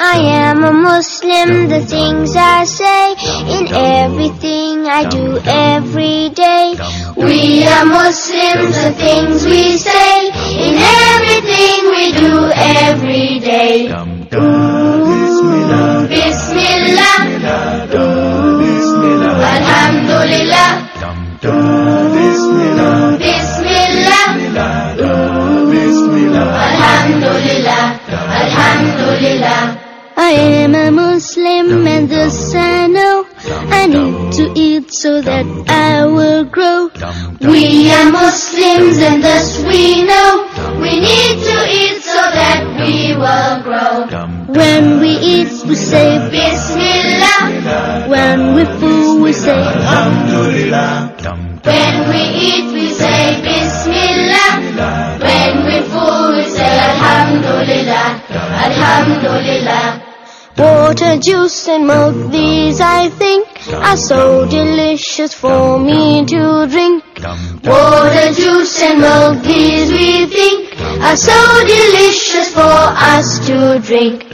I am a Muslim, the things I say in everything I do every day. We are Muslims, the things we say in everything we do every day. Ooh, Bismillah, Ooh, Alhamdulillah, I am a Muslim and this I know? I need to eat so that I will grow. We are Muslims and thus we know. We need to eat so that we will grow. When we eat we say Bismillah. When we fool we say Alhamdulillah. When we eat we say Bismillah. When we fool we say Alhamdulillah. Alhamdulillah Water, juice and milk, these I think are so delicious for me to drink. Water, juice and milk, these we think are so delicious for us to drink.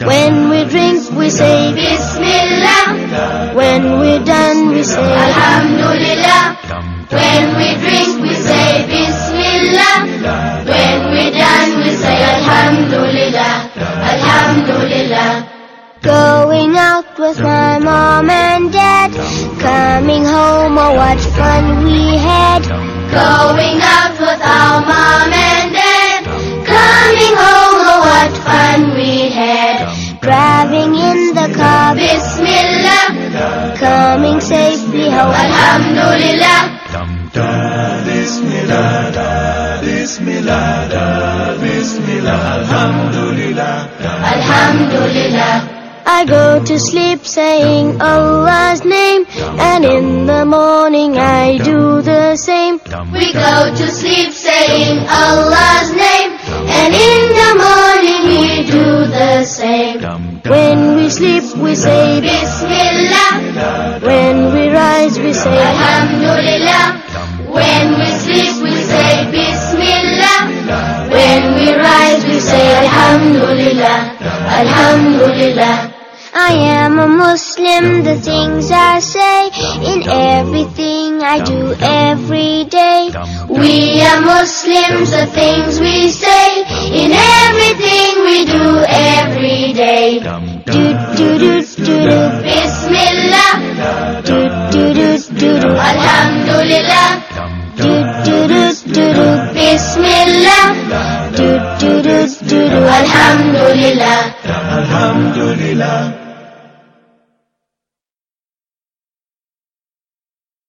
When we drink, we say Bismillah. When we're done, we say Alhamdulillah. When we drink, my mom and dad. Coming home, oh what fun we had. Going out with our mom and dad. Coming home, oh what fun we had. Driving in the car, Bismillah. Coming safely home, Alhamdulillah. Bismillah, Bismillah, Bismillah, Alhamdulillah. Alhamdulillah. I go to sleep saying Allah's name, and in the morning I do the same. We go to sleep saying Allah's name, and in the morning we do the same. When we sleep we say Bismillah, when we rise we say Alhamdulillah. When we sleep we say Bismillah, when we rise we say Alhamdulillah, Alhamdulillah. I am a Muslim, the things I say in everything I do every day. We are Muslims, the things we say in everything we do every day. Do do do do do, Bismillah. Do do do do do, Alhamdulillah. Alhamdulillah.